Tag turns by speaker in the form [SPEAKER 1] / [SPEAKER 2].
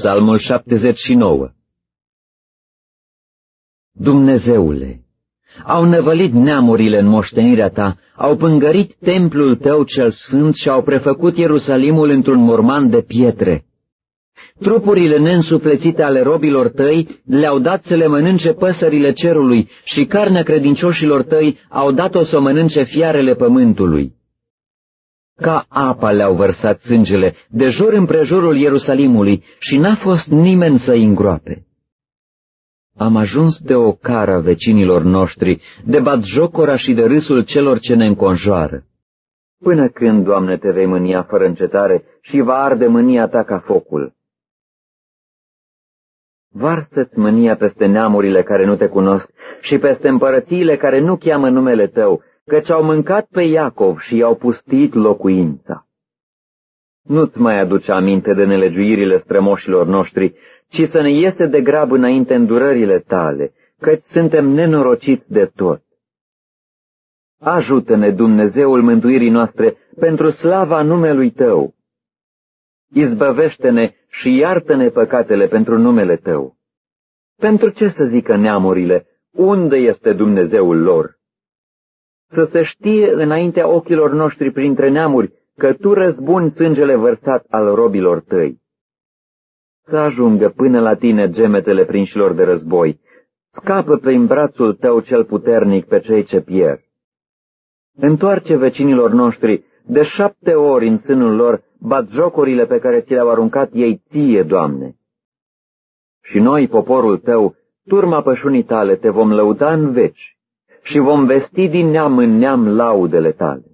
[SPEAKER 1] Psalmul 79 Dumnezeule, au năvălit neamurile în moștenirea ta, au pângărit templul tău cel sfânt și au prefăcut Ierusalimul într-un morman de pietre. Trupurile neînsuplețite ale robilor tăi le-au dat să le mănânce păsările cerului și carnea credincioșilor tăi au dat-o să o mănânce fiarele pământului. Ca apa le-au vărsat sângele de jur împrejurul Ierusalimului și n-a fost nimeni să-i îngroape. Am ajuns de o cara vecinilor noștri, de batjocora și de râsul celor ce ne înconjoară. Până când, Doamne, te vei mânia fără încetare și va arde mânia ta ca focul? Varsă-ți mânia peste neamurile care nu te cunosc și peste împărățiile care nu cheamă numele tău, căci au mâncat pe Iacov și i-au pustit locuința. Nu-ți mai aduce aminte de nelegiuirile strămoșilor noștri, ci să ne iese de grab înainte îndurările tale, căci suntem nenorociți de tot. Ajută-ne, Dumnezeul mântuirii noastre, pentru slava numelui Tău. Izbăvește-ne și iartă-ne păcatele pentru numele Tău. Pentru ce să zică neamurile, unde este Dumnezeul lor? Să se știe înaintea ochilor noștri printre neamuri că Tu răzbuni sângele vărsat al robilor Tăi. Să ajungă până la Tine gemetele prinșilor de război, scapă prin brațul Tău cel puternic pe cei ce pierd. Întoarce vecinilor noștri de șapte ori în sânul lor bat jocurile pe care ți le-au aruncat ei ție, Doamne. Și noi, poporul tău, turma pășunii tale, te vom lăuda în veci și vom vesti din neam în neam laudele tale.